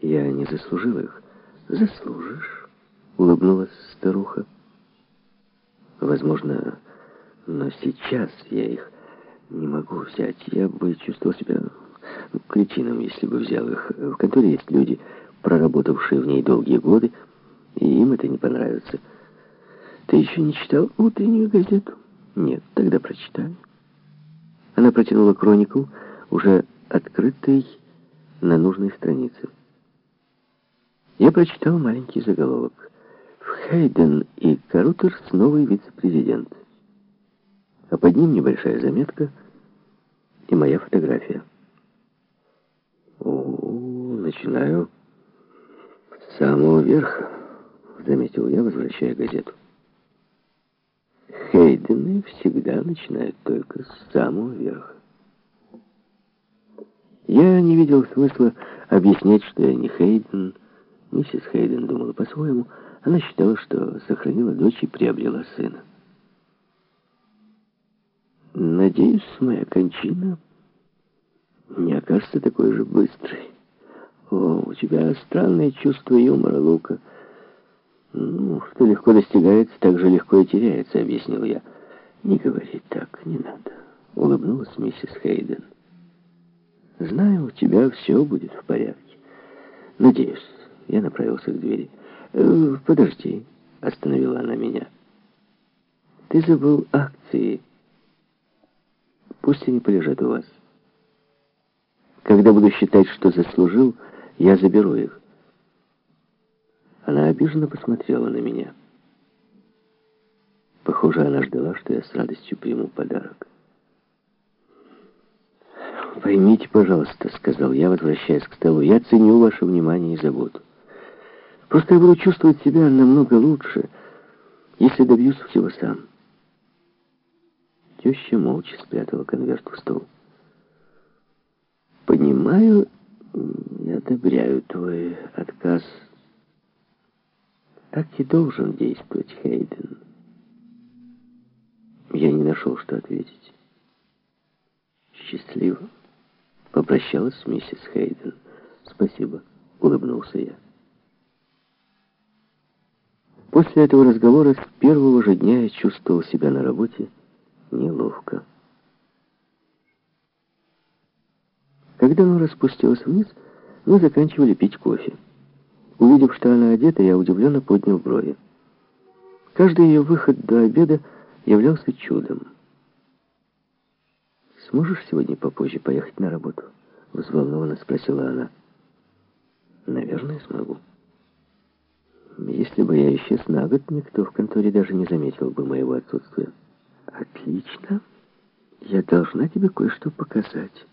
Я не заслужил их. Заслужишь, улыбнулась старуха. Возможно, но сейчас я их не могу взять. Я бы чувствовал себя кретином, если бы взял их. В конторе есть люди, проработавшие в ней долгие годы, и им это не понравится. Ты еще не читал утреннюю газету? Нет, тогда прочитай. Она протянула Кроникл, уже открытый на нужной странице. Я прочитал маленький заголовок. В Хейден и Карутерс новый вице-президент. А под ним небольшая заметка и моя фотография. О, начинаю с самого верха, заметил я, возвращая газету. Хейдены всегда начинают только с самого верха. Я не видел смысла объяснять, что я не Хейден. Миссис Хейден думала по-своему. Она считала, что сохранила дочь и приобрела сына. Надеюсь, моя кончина не окажется такой же быстрой. О, у тебя странное чувство юмора, Лука. Ну, что легко достигается, так же легко и теряется, объяснил я. Не говори так, не надо. Улыбнулась миссис Хейден. Знаю, у тебя все будет в порядке. Надеюсь. Я направился к двери. «Э, «Подожди», — остановила она меня. «Ты забыл акции. Пусть они полежат у вас. Когда буду считать, что заслужил, я заберу их». Она обиженно посмотрела на меня. Похоже, она ждала, что я с радостью приму подарок. «Поймите, пожалуйста», — сказал я, возвращаясь к столу, — «я ценю ваше внимание и заботу. Просто я буду чувствовать себя намного лучше, если добьюсь всего сам». Теща молча спрятала конверт в стол. «Понимаю и одобряю твой отказ. Так и должен действовать Хейден». Я не нашел, что ответить. «Счастливо». Попрощалась с миссис Хейден. «Спасибо», — улыбнулся я. После этого разговора с первого же дня я чувствовал себя на работе неловко. Когда Нора спустилась вниз, мы заканчивали пить кофе. Увидев, что она одета, я удивленно поднял брови. Каждый ее выход до обеда являлся чудом. «Сможешь сегодня попозже поехать на работу?» Взволнованно спросила она. «Наверное, смогу. Если бы я исчез на год, никто в конторе даже не заметил бы моего отсутствия». «Отлично. Я должна тебе кое-что показать».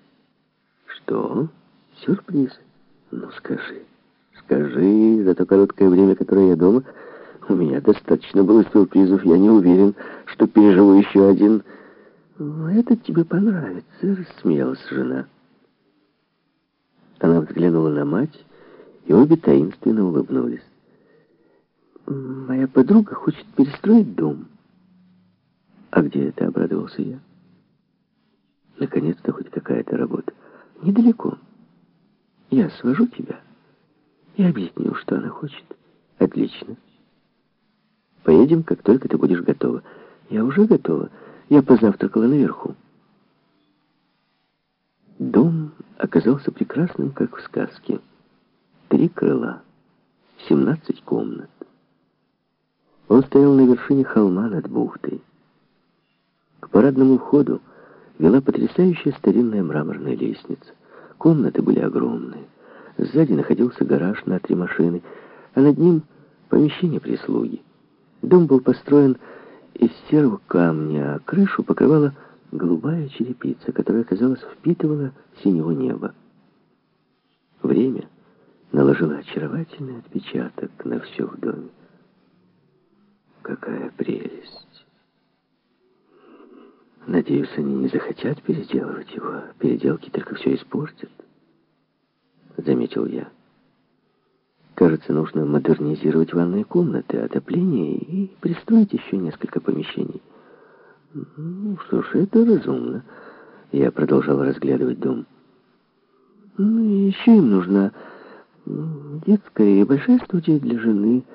«Что? Сюрприз? Ну, скажи. Скажи, за то короткое время, которое я дома, у меня достаточно было сюрпризов. Я не уверен, что переживу еще один...» «Это тебе понравится», — рассмеялась жена. Она взглянула на мать, и обе таинственно улыбнулись. «Моя подруга хочет перестроить дом». «А где это?» — обрадовался я. «Наконец-то хоть какая-то работа. Недалеко. Я свожу тебя и объясню, что она хочет. Отлично. Поедем, как только ты будешь готова. Я уже готова». Я позавтракала наверху. Дом оказался прекрасным, как в сказке. Три крыла, семнадцать комнат. Он стоял на вершине холма над бухтой. К парадному входу вела потрясающая старинная мраморная лестница. Комнаты были огромные. Сзади находился гараж на три машины, а над ним помещение прислуги. Дом был построен из серого камня, а крышу покрывала голубая черепица, которая, казалось, впитывала синего неба. Время наложило очаровательный отпечаток на все в доме. Какая прелесть! Надеюсь, они не захотят переделывать его. Переделки только все испортят, заметил я. Кажется, нужно модернизировать ванные комнаты, отопление и пристроить еще несколько помещений. Ну, что ж, это разумно. Я продолжал разглядывать дом. Ну, еще им нужна ну, детская и большая студия для жены —